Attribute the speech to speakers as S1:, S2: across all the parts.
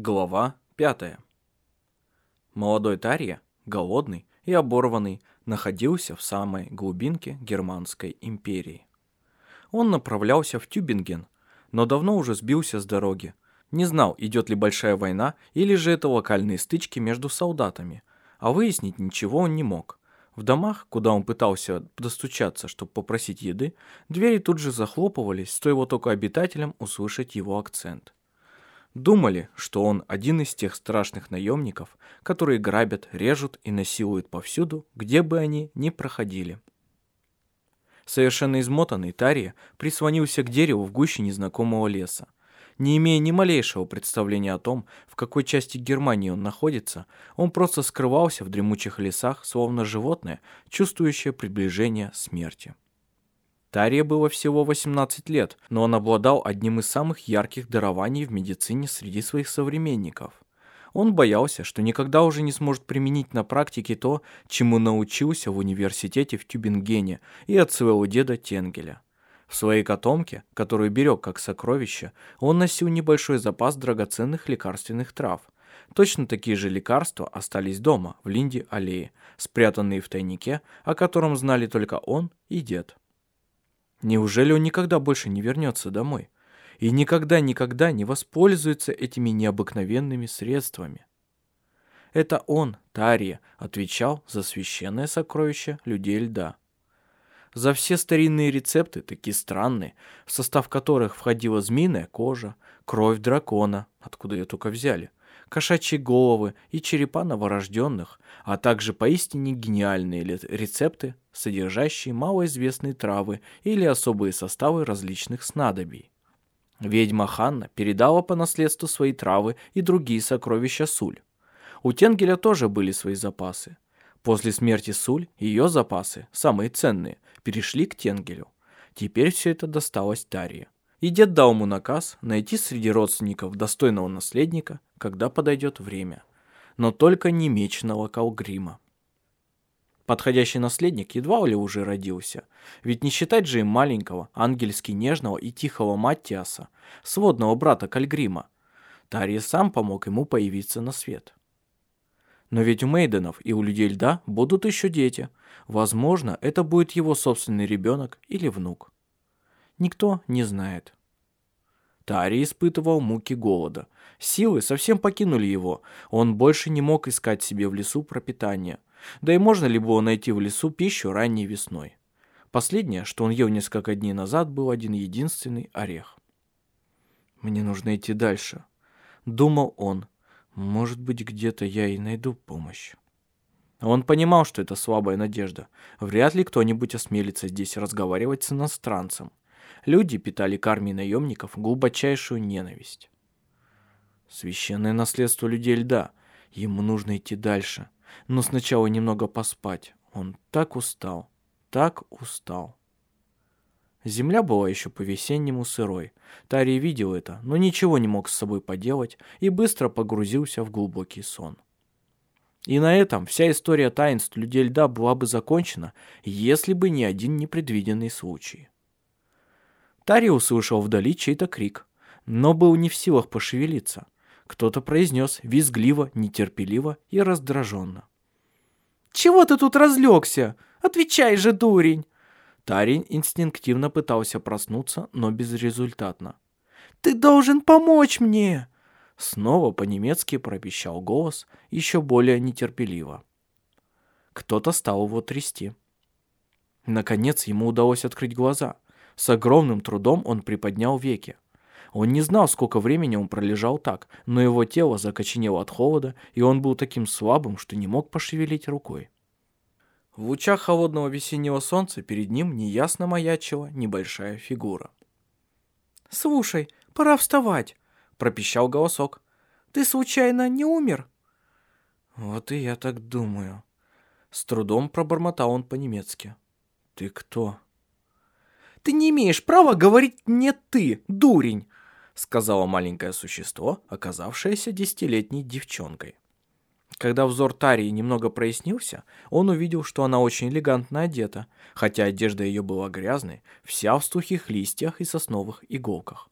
S1: Глава 5. Молодой Тарья, голодный и оборванный, находился в самой глубинке Германской империи. Он направлялся в Тюбинген, но давно уже сбился с дороги. Не знал, идет ли большая война или же это локальные стычки между солдатами, а выяснить ничего он не мог. В домах, куда он пытался достучаться, чтобы попросить еды, двери тут же захлопывались, стоило только обитателям услышать его акцент. Думали, что он один из тех страшных наемников, которые грабят, режут и насилуют повсюду, где бы они ни проходили. Совершенно измотанный Тария прислонился к дереву в гуще незнакомого леса. Не имея ни малейшего представления о том, в какой части Германии он находится, он просто скрывался в дремучих лесах, словно животное, чувствующее приближение смерти. Тария было всего 18 лет, но он обладал одним из самых ярких дарований в медицине среди своих современников. Он боялся, что никогда уже не сможет применить на практике то, чему научился в университете в Тюбингене и от своего деда Тенгеля. В своей котомке, которую берег как сокровище, он носил небольшой запас драгоценных лекарственных трав. Точно такие же лекарства остались дома, в Линде-аллее, спрятанные в тайнике, о котором знали только он и дед. Неужели он никогда больше не вернется домой? И никогда-никогда не воспользуется этими необыкновенными средствами? Это он, Тария, отвечал за священное сокровище людей льда. За все старинные рецепты, такие странные, в состав которых входила змеиная кожа, кровь дракона, откуда ее только взяли, кошачьи головы и черепа новорожденных, а также поистине гениальные рецепты, содержащие малоизвестные травы или особые составы различных снадобий. Ведьма Ханна передала по наследству свои травы и другие сокровища Суль. У Тенгеля тоже были свои запасы. После смерти Суль ее запасы, самые ценные, перешли к Тенгелю. Теперь все это досталось Тарии. И дед дал ему наказ найти среди родственников достойного наследника, когда подойдет время. Но только не мечного Калгрима. Подходящий наследник едва ли уже родился, ведь не считать же им маленького, ангельски нежного и тихого Маттиаса, сводного брата Кальгрима. Тария сам помог ему появиться на свет. Но ведь у Мейденов и у людей льда будут еще дети. Возможно, это будет его собственный ребенок или внук никто не знает. Тари испытывал муки голода. Силы совсем покинули его. Он больше не мог искать себе в лесу пропитание. Да и можно ли было найти в лесу пищу ранней весной? Последнее, что он ел несколько дней назад, был один единственный орех. «Мне нужно идти дальше», — думал он. «Может быть, где-то я и найду помощь». Он понимал, что это слабая надежда. Вряд ли кто-нибудь осмелится здесь разговаривать с иностранцем. Люди питали к армии наемников глубочайшую ненависть. Священное наследство людей льда. Ему нужно идти дальше. Но сначала немного поспать. Он так устал, так устал. Земля была еще по-весеннему сырой. Тарий видел это, но ничего не мог с собой поделать и быстро погрузился в глубокий сон. И на этом вся история таинств людей льда была бы закончена, если бы не один непредвиденный случай. Тари услышал вдали чей-то крик, но был не в силах пошевелиться. Кто-то произнес визгливо, нетерпеливо и раздраженно. «Чего ты тут разлегся? Отвечай же, дурень!» Тарин инстинктивно пытался проснуться, но безрезультатно. «Ты должен помочь мне!» Снова по-немецки пропищал голос, еще более нетерпеливо. Кто-то стал его трясти. Наконец ему удалось открыть глаза – с огромным трудом он приподнял веки. Он не знал, сколько времени он пролежал так, но его тело закоченело от холода, и он был таким слабым, что не мог пошевелить рукой. В лучах холодного весеннего солнца перед ним неясно маячила небольшая фигура. «Слушай, пора вставать», — пропищал голосок. «Ты случайно не умер?» «Вот и я так думаю». С трудом пробормотал он по-немецки. «Ты кто?» Ты не имеешь права говорить мне «ты», дурень!» сказала маленькое существо, оказавшееся десятилетней девчонкой. Когда взор Тарии немного прояснился, он увидел, что она очень элегантно одета, хотя одежда ее была грязной, вся в сухих листьях и сосновых иголках.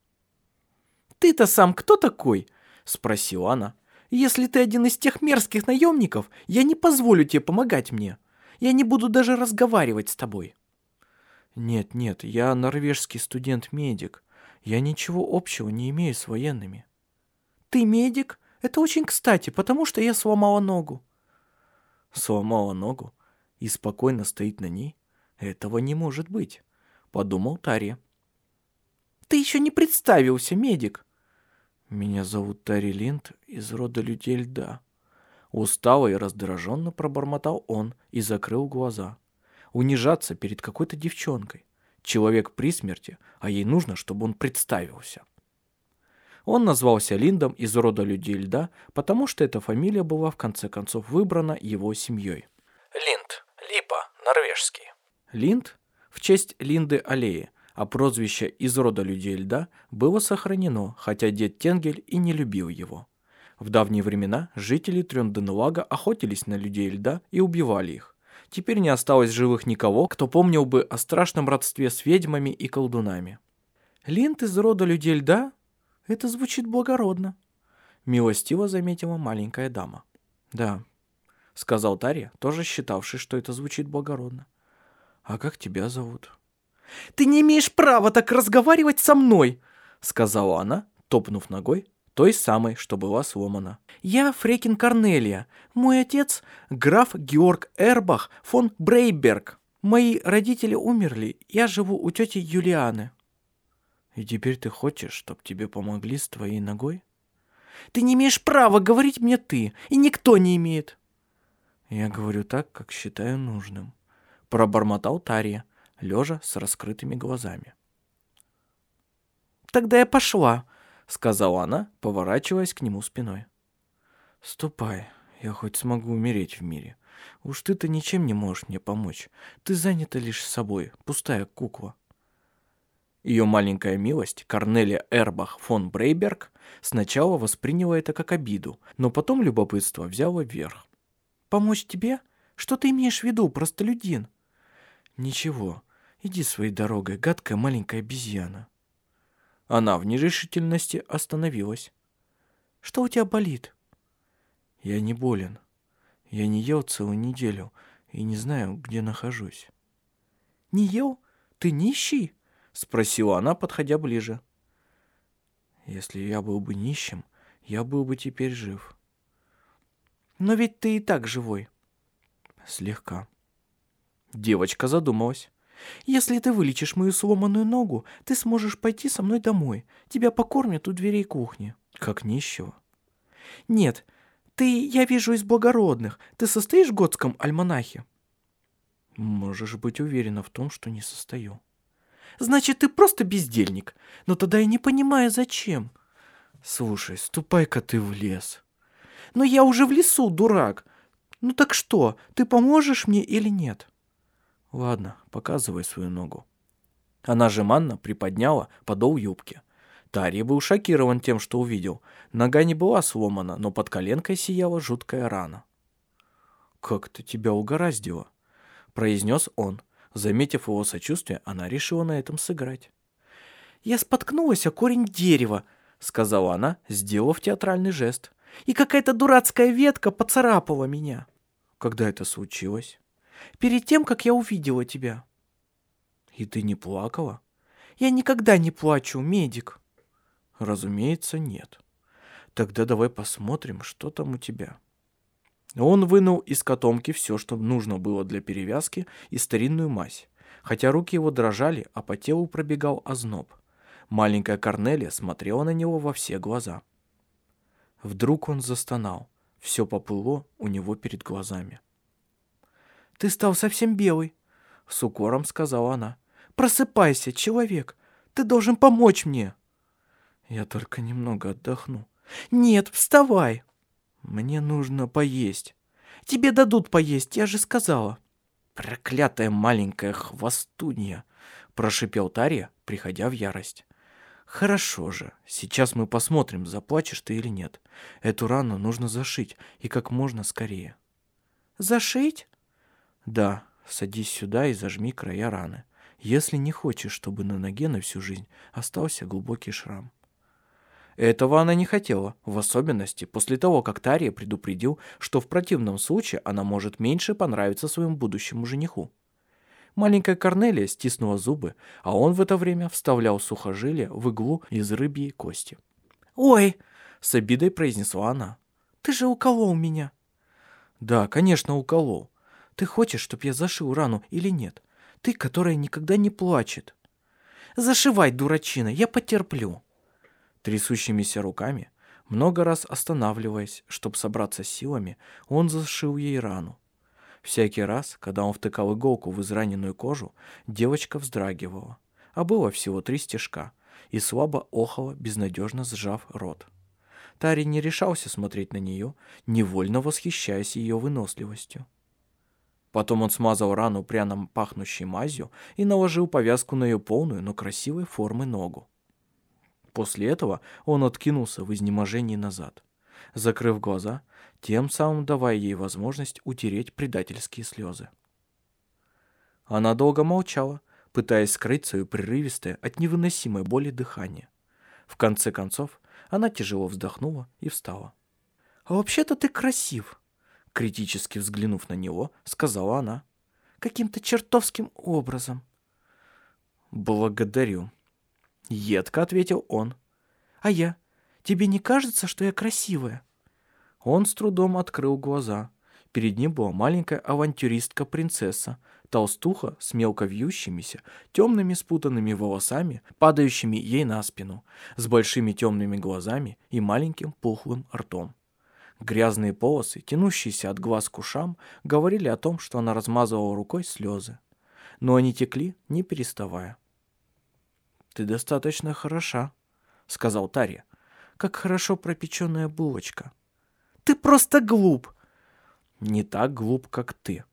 S1: «Ты-то сам кто такой?» — Спросила она. «Если ты один из тех мерзких наемников, я не позволю тебе помогать мне. Я не буду даже разговаривать с тобой». «Нет, нет, я норвежский студент-медик. Я ничего общего не имею с военными». «Ты медик? Это очень кстати, потому что я сломала ногу». «Сломала ногу? И спокойно стоит на ней? Этого не может быть», — подумал Тарья. «Ты еще не представился, медик». «Меня зовут Тари Линд из рода людей льда». Устало и раздраженно пробормотал он и закрыл глаза. Унижаться перед какой-то девчонкой. Человек при смерти, а ей нужно, чтобы он представился. Он назвался Линдом из рода людей льда, потому что эта фамилия была в конце концов выбрана его семьей.
S2: Линд, липа, норвежский.
S1: Линд в честь Линды Аллеи, а прозвище из рода людей льда было сохранено, хотя дед Тенгель и не любил его. В давние времена жители Трёнденлага охотились на людей льда и убивали их. Теперь не осталось живых никого, кто помнил бы о страшном родстве с ведьмами и колдунами. «Линд из рода людей льда? Это звучит благородно», — милостиво заметила маленькая дама. «Да», — сказал Тарья, тоже считавший, что это звучит благородно. «А как тебя зовут?» «Ты не имеешь права так разговаривать со мной!» Сказала она, топнув ногой, той самой, что была сломана. «Я Фрекин Корнелия. Мой отец — граф Георг Эрбах фон Брейберг. Мои родители умерли, я живу у тети Юлианы». «И теперь ты хочешь, чтобы тебе помогли с твоей ногой?» «Ты не имеешь права говорить мне «ты», и никто не имеет». «Я говорю так, как считаю нужным», — пробормотал Тария, лежа с раскрытыми глазами. «Тогда я пошла», — сказала она, поворачиваясь к нему спиной. «Ступай, я хоть смогу умереть в мире. Уж ты-то ничем не можешь мне помочь. Ты занята лишь собой, пустая кукла». Ее маленькая милость, Корнелия Эрбах фон Брейберг, сначала восприняла это как обиду, но потом любопытство взяло вверх. «Помочь тебе? Что ты имеешь в виду, простолюдин?» «Ничего. Иди своей дорогой, гадкая маленькая обезьяна». Она в нерешительности остановилась. «Что у тебя болит?» «Я не болен. Я не ел целую неделю и не знаю, где нахожусь». «Не ел? Ты нищий?» — спросила она, подходя ближе. «Если я был бы нищим, я был бы теперь жив». «Но ведь ты и так живой». «Слегка». Девочка задумалась. «Если ты вылечишь мою сломанную ногу, ты сможешь пойти со мной домой. Тебя покормят у дверей кухни». «Как нищего?» «Нет, ты, я вижу, из благородных. Ты состоишь в готском альманахе?» «Можешь быть уверена в том, что не состою». «Значит, ты просто бездельник. Но тогда я не понимаю, зачем». «Слушай, ступай-ка ты в лес». «Но я уже в лесу, дурак. Ну так что, ты поможешь мне или нет?» Ладно, показывай свою ногу. Она жеманно приподняла подол юбки. Тарий был шокирован тем, что увидел. Нога не была сломана, но под коленкой сияла жуткая рана. «Как ты тебя угораздило?» — произнес он. Заметив его сочувствие, она решила на этом сыграть. «Я споткнулась о корень дерева», — сказала она, сделав театральный жест. «И какая-то дурацкая ветка поцарапала меня». «Когда это случилось?» Перед тем, как я увидела тебя». «И ты не плакала?» «Я никогда не плачу, медик». «Разумеется, нет. Тогда давай посмотрим, что там у тебя». Он вынул из котомки все, что нужно было для перевязки, и старинную мазь. Хотя руки его дрожали, а по телу пробегал озноб. Маленькая Корнелия смотрела на него во все глаза. Вдруг он застонал. Все поплыло у него перед глазами. Ты стал совсем белый», — с укором сказала она. «Просыпайся, человек. Ты должен помочь мне». «Я только немного отдохну». «Нет, вставай». «Мне нужно поесть». «Тебе дадут поесть, я же сказала». «Проклятая маленькая хвостунья», — прошипел Тарья, приходя в ярость. «Хорошо же, сейчас мы посмотрим, заплачешь ты или нет. Эту рану нужно зашить, и как можно скорее». «Зашить?» Да, садись сюда и зажми края раны, если не хочешь, чтобы на ноге на всю жизнь остался глубокий шрам. Этого она не хотела, в особенности после того, как Тария предупредил, что в противном случае она может меньше понравиться своему будущему жениху. Маленькая Корнелия стиснула зубы, а он в это время вставлял сухожилие в иглу из рыбьей кости. «Ой!» — с обидой произнесла она. «Ты же уколол меня!» «Да, конечно, уколол. Ты хочешь, чтоб я зашил рану или нет? Ты, которая никогда не плачет». «Зашивай, дурачина, я потерплю!» Трясущимися руками, много раз останавливаясь, чтобы собраться силами, он зашил ей рану. Всякий раз, когда он втыкал иголку в израненную кожу, девочка вздрагивала. А было всего три стежка, и слабо охала, безнадежно сжав рот. Тари не решался смотреть на нее, невольно восхищаясь ее выносливостью. Потом он смазал рану пряно пахнущей мазью и наложил повязку на ее полную, но красивой формы ногу. После этого он откинулся в изнеможении назад, закрыв глаза, тем самым давая ей возможность утереть предательские слезы. Она долго молчала, пытаясь скрыть свое прерывистое от невыносимой боли дыхание. В конце концов, она тяжело вздохнула и встала. «А вообще-то ты красив!» Критически взглянув на него, сказала она. «Каким-то чертовским образом!» «Благодарю!» Едко ответил он. «А я? Тебе не кажется, что я красивая?» Он с трудом открыл глаза. Перед ним была маленькая авантюристка-принцесса, толстуха с мелко вьющимися, темными спутанными волосами, падающими ей на спину, с большими темными глазами и маленьким пухлым ртом. Грязные полосы, тянущиеся от глаз к ушам, говорили о том, что она размазывала рукой слезы. Но они текли, не переставая. «Ты достаточно хороша», — сказал Тарья. «Как хорошо пропеченная булочка». «Ты просто глуп!» «Не так глуп, как ты».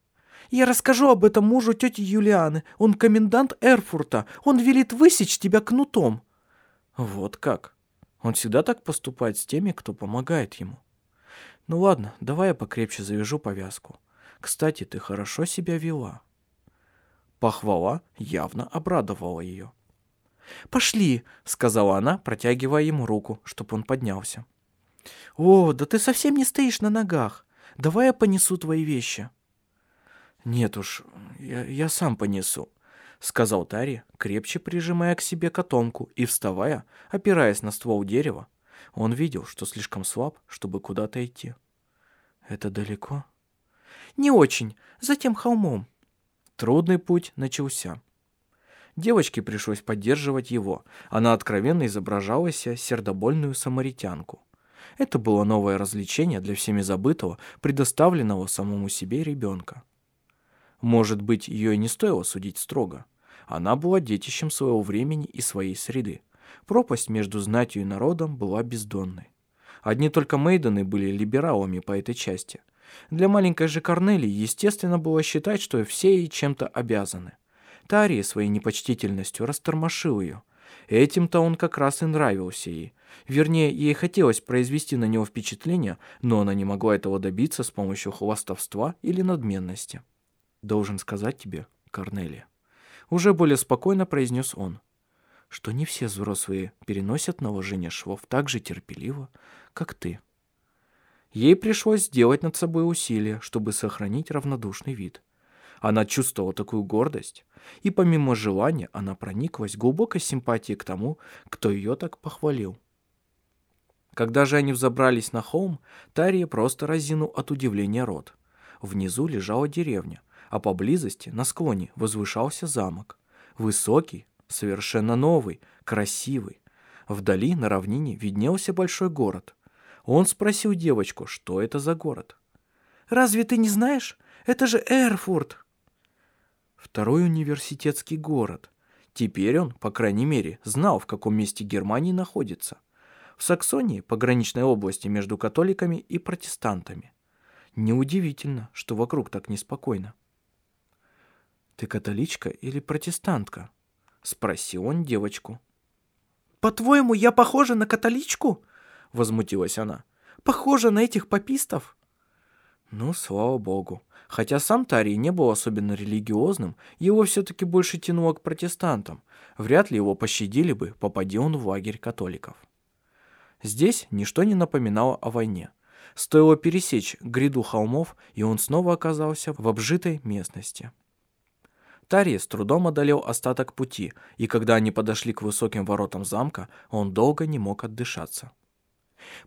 S1: «Я расскажу об этом мужу тети Юлианы. Он комендант Эрфурта. Он велит высечь тебя кнутом». «Вот как? Он всегда так поступает с теми, кто помогает ему». «Ну ладно, давай я покрепче завяжу повязку. Кстати, ты хорошо себя вела». Похвала явно обрадовала ее. «Пошли», — сказала она, протягивая ему руку, чтобы он поднялся. «О, да ты совсем не стоишь на ногах. Давай я понесу твои вещи». «Нет уж, я, я сам понесу», — сказал Тари, крепче прижимая к себе котомку и вставая, опираясь на ствол дерева. Он видел, что слишком слаб, чтобы куда-то идти. «Это далеко?» «Не очень, затем холмом». Трудный путь начался. Девочке пришлось поддерживать его. Она откровенно изображала себя сердобольную самаритянку. Это было новое развлечение для всеми забытого, предоставленного самому себе ребенка. Может быть, ее и не стоило судить строго. Она была детищем своего времени и своей среды. Пропасть между знатью и народом была бездонной. Одни только Мейдены были либералами по этой части. Для маленькой же Корнелии естественно было считать, что все ей чем-то обязаны. Тарии своей непочтительностью растормошил ее. Этим-то он как раз и нравился ей. Вернее, ей хотелось произвести на него впечатление, но она не могла этого добиться с помощью хвастовства или надменности. «Должен сказать тебе, Корнелия», — уже более спокойно произнес он, что не все взрослые переносят наложение швов так же терпеливо, как ты. Ей пришлось сделать над собой усилие, чтобы сохранить равнодушный вид. Она чувствовала такую гордость, и помимо желания она прониклась глубокой симпатией к тому, кто ее так похвалил. Когда же они взобрались на холм, Тария просто разинул от удивления рот. Внизу лежала деревня, а поблизости, на склоне, возвышался замок. Высокий, совершенно новый, красивый. Вдали, на равнине, виднелся большой город. Он спросил девочку, что это за город. «Разве ты не знаешь? Это же Эрфурт!» второй университетский город. Теперь он, по крайней мере, знал, в каком месте Германии находится. В Саксонии, пограничной области между католиками и протестантами. Неудивительно, что вокруг так неспокойно. «Ты католичка или протестантка?» — спросил он девочку. «По-твоему, я похожа на католичку?» — возмутилась она. «Похожа на этих попистов?» Ну, слава богу. Хотя сам Тарий не был особенно религиозным, его все-таки больше тянуло к протестантам. Вряд ли его пощадили бы, попади он в лагерь католиков. Здесь ничто не напоминало о войне. Стоило пересечь гряду холмов, и он снова оказался в обжитой местности. Тарий с трудом одолел остаток пути, и когда они подошли к высоким воротам замка, он долго не мог отдышаться.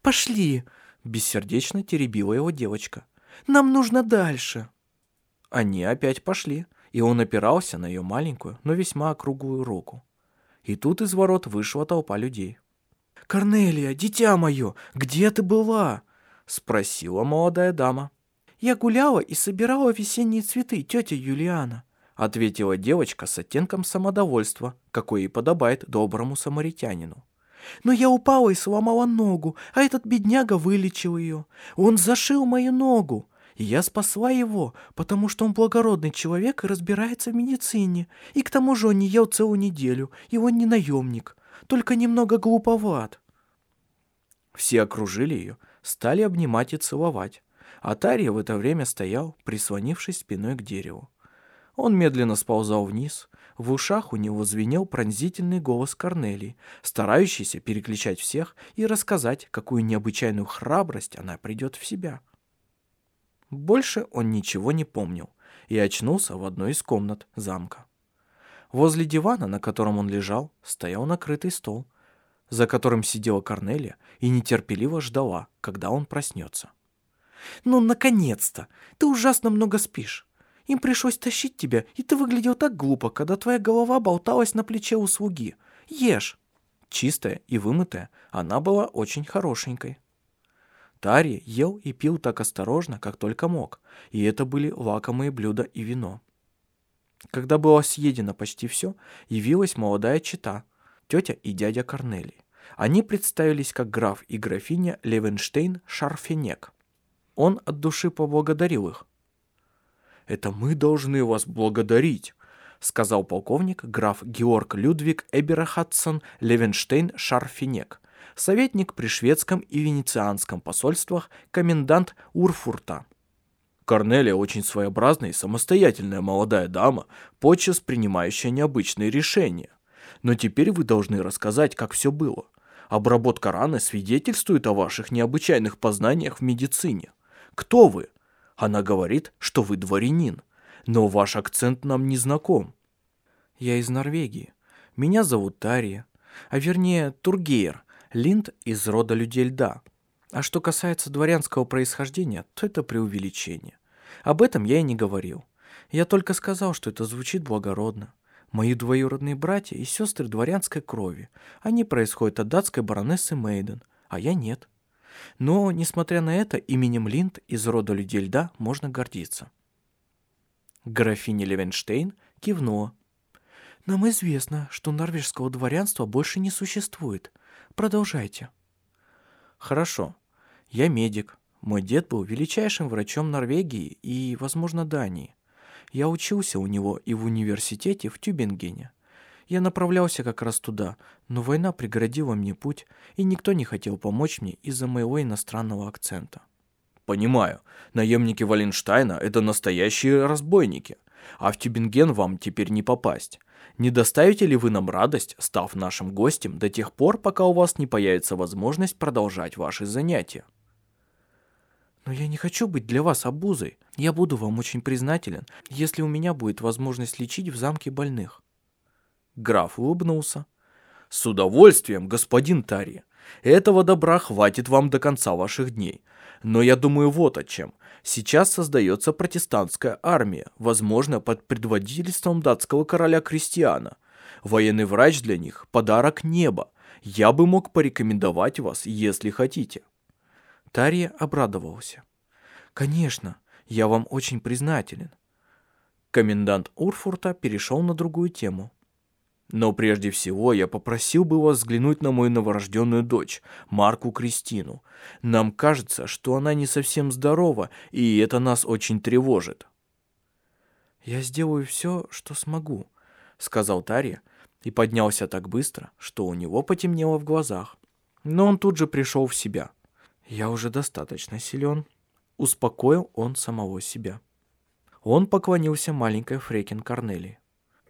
S3: «Пошли!» — бессердечно теребила его девочка. «Нам нужно дальше!»
S1: Они опять пошли, и он опирался на ее маленькую, но весьма округлую руку. И тут из ворот вышла толпа людей.
S3: «Корнелия, дитя мое, где ты была?»
S1: — спросила молодая дама.
S3: «Я гуляла и собирала весенние цветы, тетя Юлиана», —
S1: ответила девочка с оттенком самодовольства, какой и подобает доброму самаритянину.
S3: «Но я упала и сломала ногу, а этот бедняга вылечил ее. Он зашил мою ногу, и я спасла его, потому что он благородный человек и разбирается в медицине. И к тому же он не ел целую неделю, и он не наемник, только немного глуповат.
S1: Все окружили ее, стали обнимать и целовать. А Тарья в это время стоял, прислонившись спиной к дереву. Он медленно сползал вниз. В ушах у него звенел пронзительный голос Корнелии, старающийся переключать всех и рассказать, какую необычайную храбрость она придет в себя. Больше он ничего не помнил и очнулся в одной из комнат замка. Возле дивана, на котором он лежал, стоял накрытый стол, за которым сидела Корнелия и нетерпеливо ждала, когда он проснется.
S3: «Ну, наконец-то! Ты ужасно много спишь. Им пришлось тащить тебя, и ты выглядел так глупо, когда твоя голова болталась на плече у слуги. Ешь!»
S1: Чистая и вымытая, она была очень хорошенькой. Тари ел и пил так осторожно, как только мог, и это были лакомые блюда и вино. Когда было съедено почти все, явилась молодая чита, тетя и дядя Корнелий. Они представились как граф и графиня Левенштейн Шарфенек. Он от души поблагодарил их. «Это мы должны вас благодарить», — сказал полковник граф Георг Людвиг Эберхатсон Левенштейн Шарфенек, советник при шведском и венецианском посольствах, комендант Урфурта. Корнелия очень своеобразная и самостоятельная молодая дама, подчас принимающая необычные решения. Но теперь вы должны рассказать, как все было. Обработка раны свидетельствует о ваших необычайных познаниях в медицине. Кто вы? Она говорит, что вы дворянин, но ваш акцент нам не знаком.
S3: Я из Норвегии. Меня зовут Тария, а вернее Тургейр, Линд из рода людей льда. А что касается дворянского происхождения, то это преувеличение. Об этом я и не говорил. Я только сказал, что это звучит благородно. Мои двоюродные братья и сестры дворянской крови. Они происходят от датской баронессы Мейден, а я нет. Но, несмотря на это, именем Линд из рода людей льда можно гордиться. Графиня Левенштейн кивнула. «Нам известно, что норвежского дворянства больше не существует. Продолжайте.
S1: Хорошо. Я медик. Мой дед был величайшим врачом Норвегии и, возможно, Дании. Я учился у него и в университете в Тюбингене. Я направлялся как раз туда, но война преградила мне путь, и никто не хотел помочь мне из-за моего иностранного акцента. Понимаю, наемники Валенштайна — это настоящие разбойники, а в Тюбинген вам теперь не попасть. Не доставите ли вы нам радость, став нашим гостем до тех пор, пока у вас не появится возможность продолжать ваши занятия?
S3: Но я не хочу быть для вас обузой. Я буду вам очень признателен, если у меня будет возможность лечить в замке больных.
S1: Граф улыбнулся. С удовольствием, господин Тари. Этого добра хватит вам до конца ваших дней. Но я думаю вот о чем. Сейчас создается протестантская армия, возможно, под предводительством датского короля Кристиана. Военный врач для них – подарок неба. Я бы мог порекомендовать вас, если хотите».
S3: Тария обрадовался. «Конечно, я вам очень признателен».
S1: Комендант Урфурта перешел на другую тему. Но прежде всего я попросил бы вас взглянуть на мою новорожденную дочь, Марку Кристину. Нам кажется, что она не совсем здорова, и это нас очень тревожит».
S3: «Я сделаю все, что смогу», — сказал Тарья и поднялся так быстро, что у него потемнело в глазах. Но он тут же пришел в себя. «Я уже достаточно силен», — успокоил он самого себя. Он поклонился маленькой Фрекин Корнелии.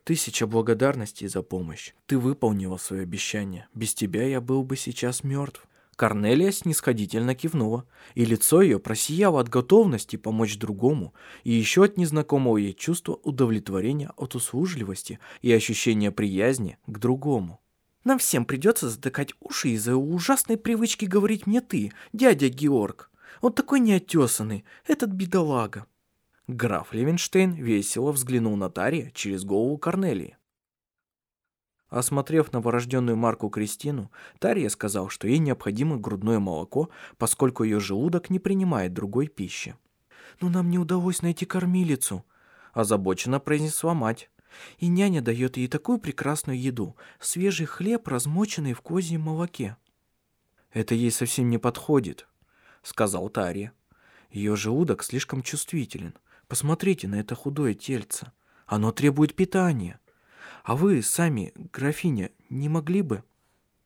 S3: Тысяча благодарностей за помощь. Ты выполнила свое обещание. Без тебя я был бы сейчас мертв. Корнелия снисходительно кивнула, и лицо ее просияло от готовности помочь другому и еще от незнакомого ей чувства удовлетворения от услужливости и ощущения приязни к другому. «Нам всем придется затыкать уши из-за ужасной привычки говорить мне «ты», дядя Георг. Он такой неотесанный, этот бедолага». Граф Левенштейн весело взглянул на Тария через голову Корнелии. Осмотрев новорожденную Марку Кристину, Тария сказал, что ей необходимо грудное молоко, поскольку ее желудок не принимает другой пищи. «Но нам не удалось найти кормилицу», – озабоченно произнесла мать. «И няня дает ей такую прекрасную еду – свежий хлеб, размоченный в козьем молоке». «Это ей совсем не подходит», – сказал Тария. «Ее желудок слишком чувствителен. Посмотрите на это худое тельце. Оно требует питания». А вы сами, графиня, не могли бы?»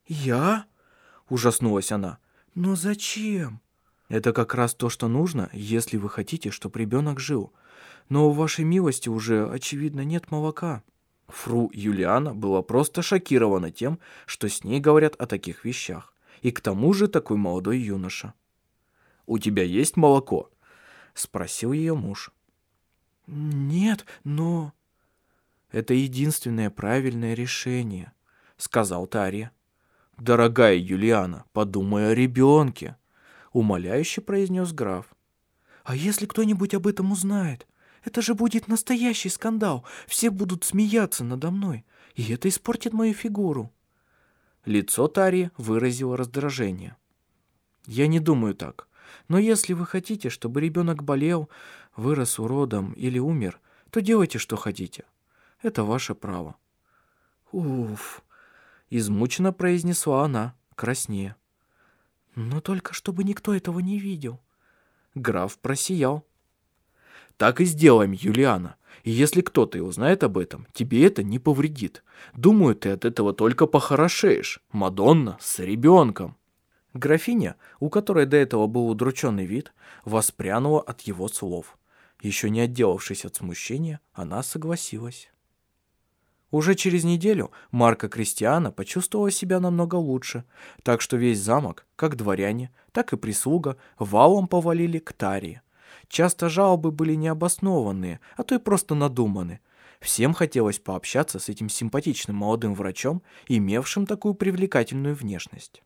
S3: «Я?» – ужаснулась она. «Но зачем?» «Это как раз то, что нужно, если вы хотите, чтобы ребенок жил. Но у вашей милости уже, очевидно, нет молока». Фру Юлиана была просто шокирована тем, что с ней говорят о таких вещах. И к тому же такой молодой юноша. «У тебя есть молоко?» – спросил ее муж. «Нет, но...» Это единственное правильное решение», — сказал Тарья. «Дорогая Юлиана, подумай о ребенке», — умоляюще произнес граф. «А если кто-нибудь об этом узнает? Это же будет настоящий скандал. Все будут смеяться надо мной, и это испортит мою фигуру». Лицо Тари выразило раздражение. «Я не думаю так. Но если вы хотите, чтобы ребенок болел, вырос уродом или умер, то делайте, что хотите. Это ваше право». «Уф!» — измученно произнесла она, краснее. «Но только чтобы никто этого не видел». Граф просиял. «Так и сделаем, Юлиана. И если кто-то и узнает об этом, тебе это не повредит. Думаю, ты от этого только похорошеешь. Мадонна с ребенком». Графиня, у которой до этого был удрученный вид, воспрянула от его слов. Еще не отделавшись от смущения, она согласилась. Уже через неделю Марка Кристиана почувствовала себя намного лучше, так что весь замок, как дворяне, так и прислуга, валом повалили к Тарии. Часто жалобы были необоснованные, а то и просто надуманы. Всем хотелось пообщаться с этим симпатичным молодым врачом, имевшим такую привлекательную внешность.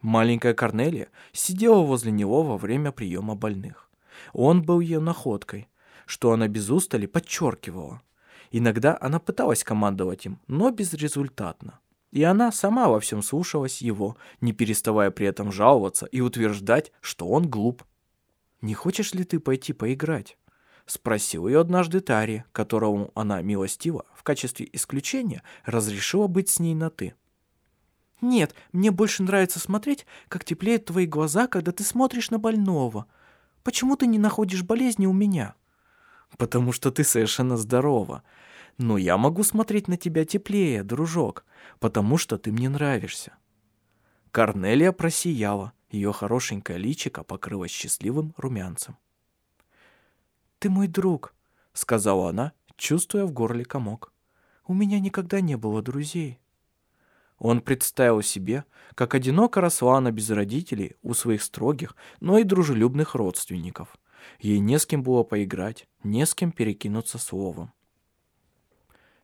S3: Маленькая Корнелия сидела возле него во время приема больных. Он был ее находкой, что она без устали подчеркивала. Иногда она пыталась командовать им, но безрезультатно. И она сама во всем слушалась его, не переставая при этом жаловаться и утверждать, что он глуп. «Не хочешь ли ты пойти поиграть?» Спросил ее однажды Тари, которому она милостиво, в качестве исключения, разрешила быть с ней на «ты». «Нет, мне больше нравится смотреть, как теплеют твои глаза, когда ты смотришь на больного. Почему ты не находишь болезни у меня?» «Потому что ты совершенно здорова. Но я могу смотреть на тебя теплее, дружок, потому что ты мне нравишься». Корнелия просияла, ее хорошенькое личико покрылось счастливым румянцем. «Ты мой друг», — сказала она, чувствуя в горле комок. «У меня никогда не было друзей». Он представил себе, как одиноко росла она без родителей у своих строгих, но и дружелюбных родственников. Ей не с кем было поиграть, не с кем перекинуться словом.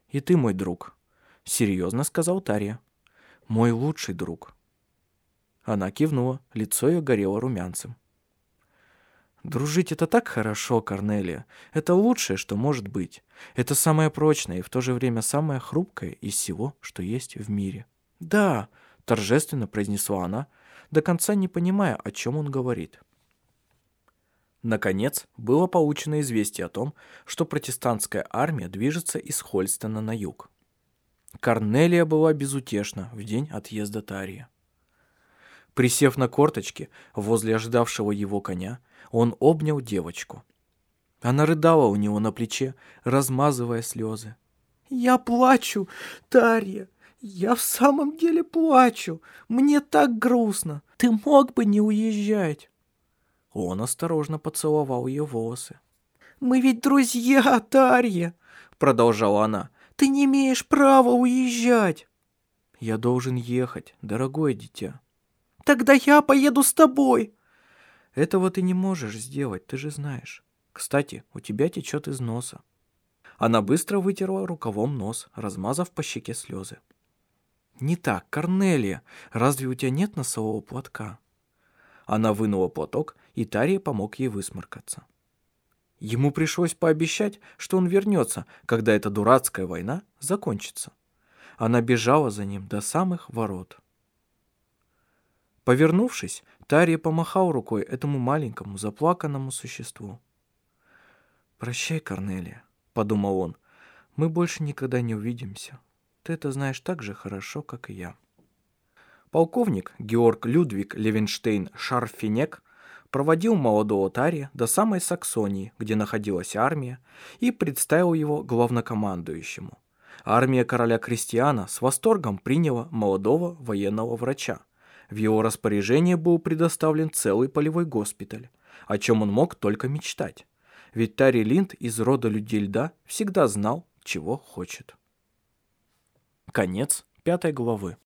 S3: «И ты мой друг», — серьезно сказал Тарья. «Мой лучший друг». Она кивнула, лицо ее горело румянцем. «Дружить — это так хорошо, Корнелия. Это лучшее, что может быть. Это самое прочное и в то же время самое хрупкое из всего, что есть в мире». «Да», — торжественно произнесла она, до конца не понимая, о чем он говорит. Наконец, было получено известие о том, что протестантская армия движется из Хольстона на юг. Корнелия была безутешна в день отъезда Тария. Присев на корточки возле ожидавшего его коня, он обнял девочку. Она рыдала у него на плече, размазывая слезы. «Я плачу, Тарья! Я в самом деле плачу! Мне так грустно! Ты мог бы не уезжать!» Он осторожно поцеловал ее волосы. «Мы ведь друзья, Тарья!» — продолжала она. «Ты не имеешь права уезжать!» «Я должен ехать, дорогое дитя». Тогда я поеду с тобой. Этого ты не можешь сделать, ты же знаешь. Кстати, у тебя течет из носа. Она быстро вытерла рукавом нос, размазав по щеке слезы. «Не так, Корнелия, разве у тебя нет носового платка?» Она вынула платок, и Тария помог ей высморкаться. Ему пришлось пообещать, что он вернется, когда эта дурацкая война закончится. Она бежала за ним до самых ворот. Повернувшись, Тария помахал рукой этому маленькому заплаканному существу. «Прощай, Корнелия», — подумал он, — «мы больше никогда не увидимся. Ты это знаешь так же хорошо, как и я». Полковник Георг Людвиг Левенштейн Шарфинек проводил молодого Тария до самой Саксонии, где находилась армия, и представил его главнокомандующему. Армия короля Кристиана с восторгом приняла молодого военного врача, в его распоряжение был предоставлен целый полевой госпиталь, о чем он мог только мечтать. Ведь Тари Линд из рода людей льда всегда знал, чего хочет. Конец пятой главы.